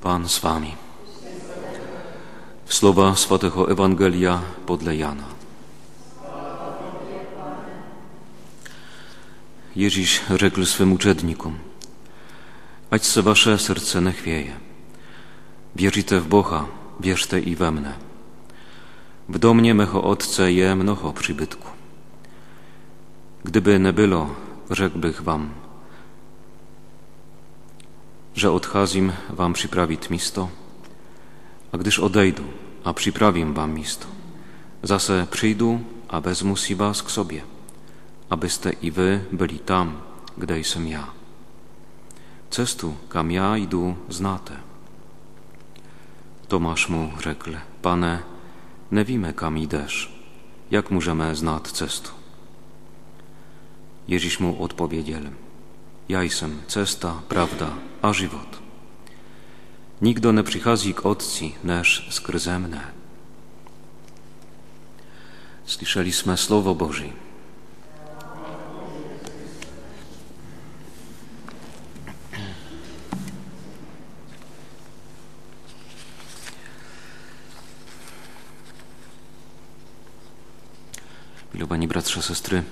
Pan z wami. Słowa Świętego Ewangelia podle Jana. Ježíš řekl swym uczednikom, ać se wasze serce nie chwieje. Wierzyte w Boha, wierzte i we mnie. W domnie mecho Otce je mnoho przybytku. Gdyby nie było, rzekłbych wam, że odcházím wam przyprawić misto, a gdyż odejdu, a przyprawim wam misto, zase przyjdu, a wezmu si was k sobie, abyste i wy byli tam, gdzie jestem ja. Cestu, kam ja idu, znate. Tomasz mu rzekł, Pane, nie wiemy, kam idesz, jak możemy znać cestu? Ježíš mu odpowiedział, ja jestem cesta, prawda, a żywot. Nigdo nie przychodzi k Otci, neż skrze mnie. Słyszeliśmy Słowo Boże. Milowani bratrze, sestry,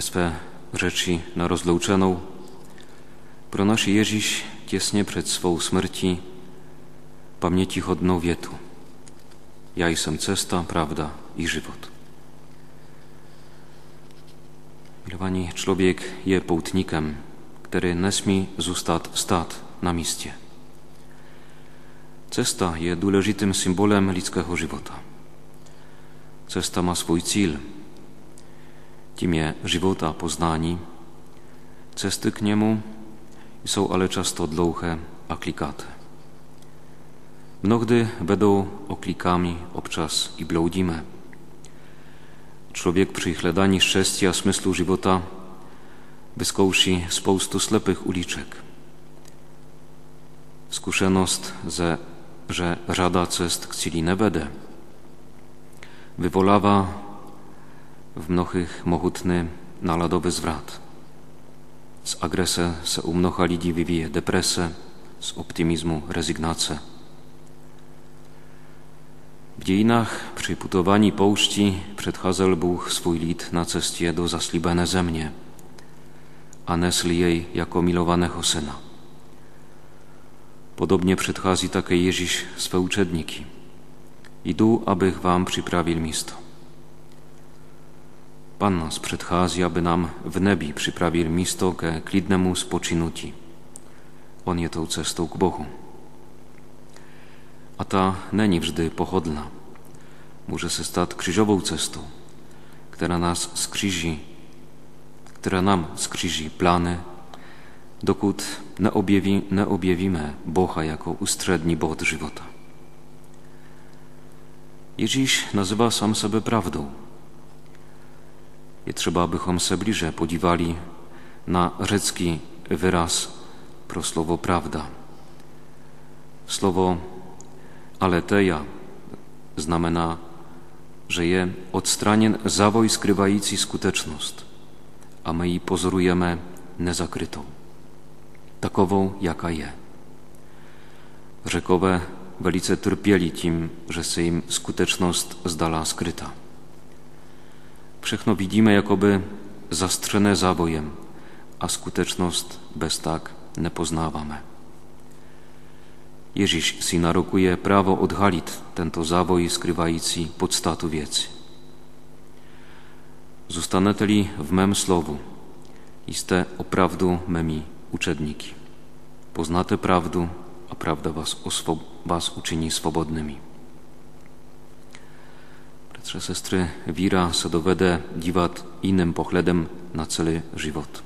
ve své řeči na rozloučenou pronosi Ježíš těsně před svou smrtí pamětihodnou větu. Ja jsem cesta, prawda i żywot. Milowani, człowiek je poutnikiem, który nie smie zostać stát na miejscu. Cesta je důležitým symbolem lidského života. Cesta ma swój cíl, tím je život a poznání. Cesty k němu jsou ale často dlouhé a klikaté. Mnohdy vedou oklikami, občas i bloudíme. Człowiek przy hledání szczęścia smyslu života wyskouší spoustu slepych uliczek. Zkušenost, ze, że żada cest k cíli nevede, wywoława w mnohých mohutny naladowy zwrat. Z agrese se u mnoha lidí vyvíje deprese, z optymizmu rezygnace. W dziejinach przy putowani poušti předcházel Bůh swój lid na cestie do zaslíbené země a nesl jej jako milowanego syna. Podobnie předchází také Ježíš swe uczedniki. Idu, abych wam przyprawił misto. Pan nas předchází, aby nám v nebi připravil místo ke klidnému spočinutí. On je tou cestou k Bohu. A ta není vždy pochodlna. Może se stać krzyżową cestą, która nas skrzyży, która nam skrzyży plany, dokąd nie, objawi, nie objawimy Boha jako ustredni bod żywota. Ježíš nazywa sam sobie prawdą, je trzeba, abychom se bliżej podziwali na rzecki wyraz pro słowo prawda. Słowo aleteja znamena, że je odstranien zawoj skrywający skuteczność, a my jej pozorujemy nezakrytą, takową jaka je. Rzekowe welice trpieli tym, że se im skuteczność zdala skryta. Všechno vidíme jakoby zastřené závojem a skutečnost bez tak nepoznáváme. Ježíš si narokuje prawo odhalić tento zawój skrywający podstatu wiedzy. Zostanete li w mem słowu, iste oprawdu memi uczedniki. Poznate prawdu, a prawda was, was uczyni swobodnymi. Bratrze, sestry, víra se dovede dívat innym pohledem na celý život.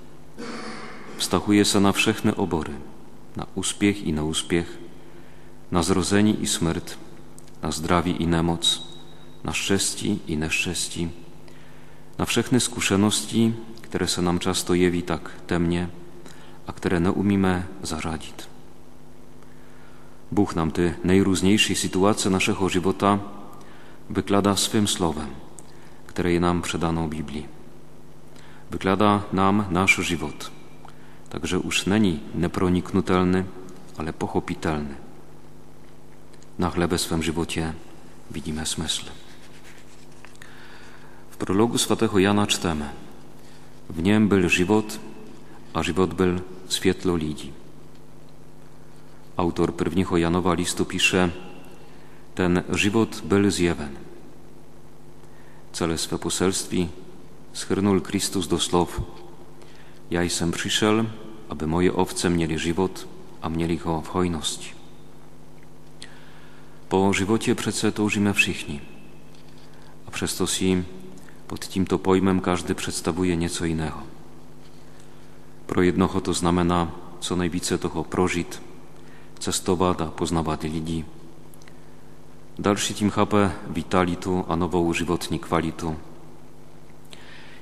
Vztahuje se na všechny obory, na úspěch i na úspěch, na zrození i smrt, na zdraví i nemoc, na szczęści i neszczęści, na všechny zkušenosti, które se nam často jeví tak temnie, a które nie umíme zařadit. Bóg nam te najróżniejsze sytuacje naszego żywota wyklada swym słowem, które nam przedano Biblii. Wyklada nam nasz żywot, takže už není neproniknutelny, ale pochopitelny. Na chlebie swym żywocie widzimy smysl. W prologu swatego Jana czytamy W niem był żywot, a żywot był świetlo ludzi. Autor pierwszego Janowa listu pisze Ten żywot był zjewen. Cele swe poselstwi schrnul Chrystus do słów Ja jestem przyszedł, aby moje owce mieli żywot, a mieli go w hojności. Po żywocie przece toużymy wszyscy, a przez to si pod tímto pojmem każdy przedstawuje nieco innego. Pro jednoho to znamená co najvíce toho prožit, cestovat a poznávat lidí. Další tím chápe vitalitu a novou životní kvalitu.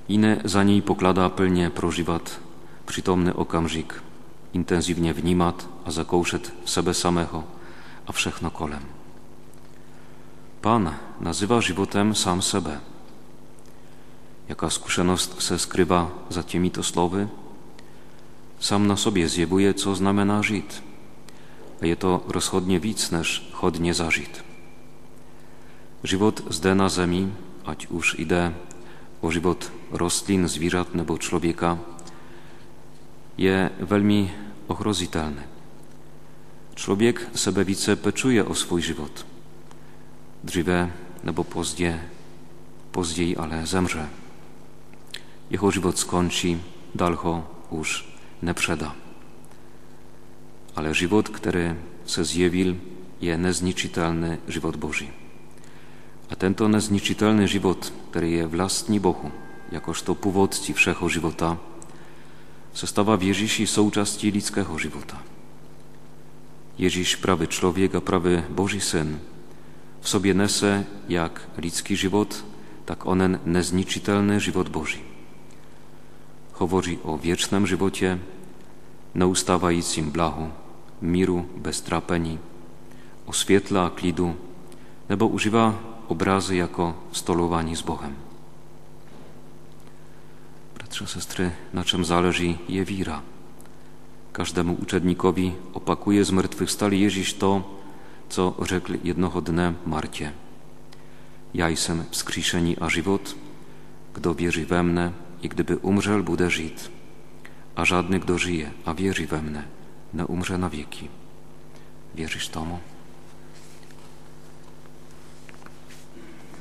Jiné za něj pokládá plně prožívat przytomny okamžik, intenzywnie wnimat, a zakoušet sebe samego, a všechno kolem. Pan nazywa żywotem sam sebe. Jaka zkušenost se skrywa za těmito slovy? Sam na sobie zjebuje, co znamená žít. A je to rozchodnie víc než chodnie zažít. Život zde na zemi, ať už jde o život rostlin, zvířat nebo člověka, je velmi ohrozitelny. Człowiek sebewice peczuje o swój żywot. Dříve nebo pozdě, později ale zemře. Jeho život skončí, dal ho už neprzeda. Ale żywot, który se zjevil, je nezničitelny żywot Boży. A tento nezničitelny żywot, który je vlastní Bohu, jakoż to původci wszeho żywota, se stává v Ježíši součástí lidského života. Ježíš, prawy człowiek, a prawy Boży Syn, w sobie nese jak ludzki żywot, tak onen nezničitelny żywot Boży. Hovoří o wiecznym żywocie, neustávajúcim blahu, miru bez světla a klidu, nebo używa obrazy jako stolowanie z Bohem. Bratrze, sestry, na czym zależy je wira. Każdemu uczednikowi opakuje zmartwychwstali Jeziś to, co rzekł jednoho dne Marcie. Ja jestem wskrzeszeni a żywot, kto wierzy we mnie i gdyby umrzel, bude żyć. A żadny, kto żyje, a wierzy we mnie, nie umrze na wieki. Wierzysz tomu?